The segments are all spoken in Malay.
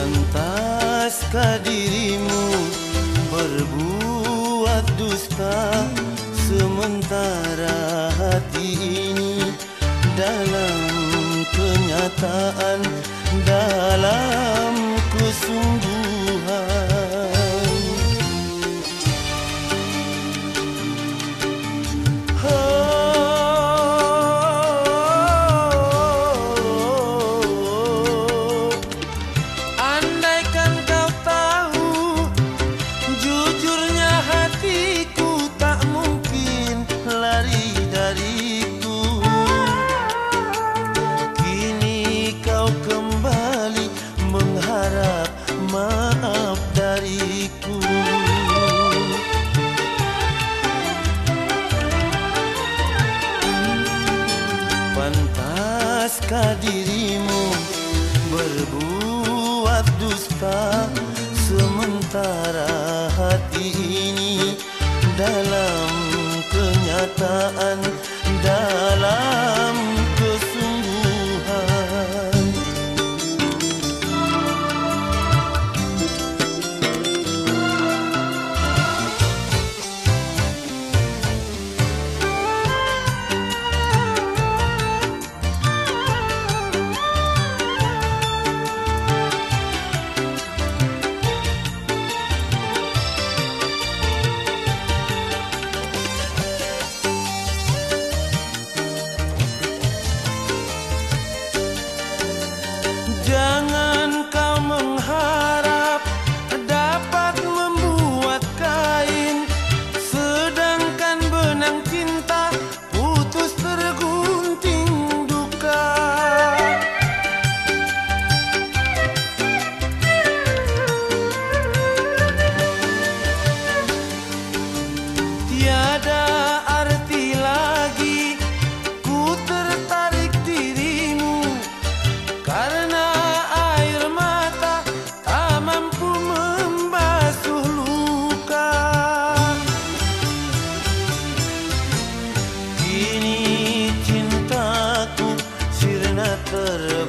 Pantaskah dirimu berbuat dusta Sementara hati ini dalam kenyataan Dalam kesungguhan hatimu berbuat dusta sementara hati ini dalam kenyataan.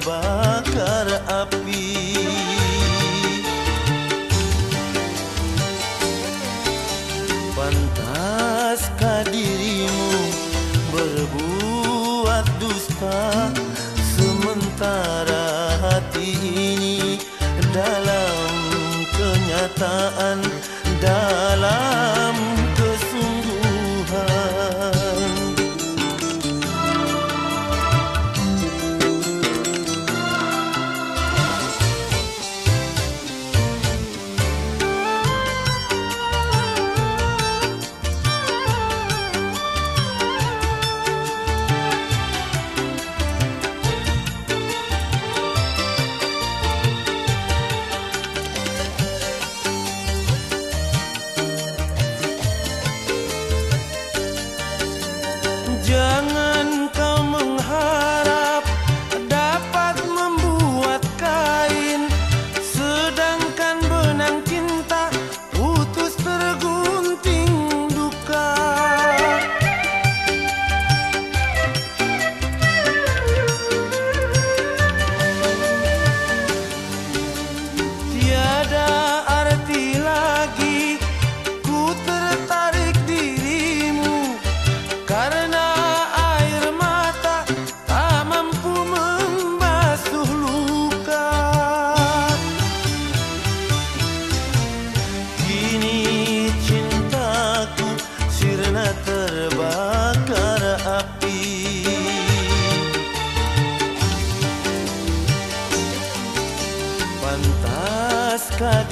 Bar Apakah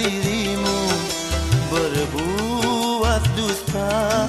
berbuat dusta?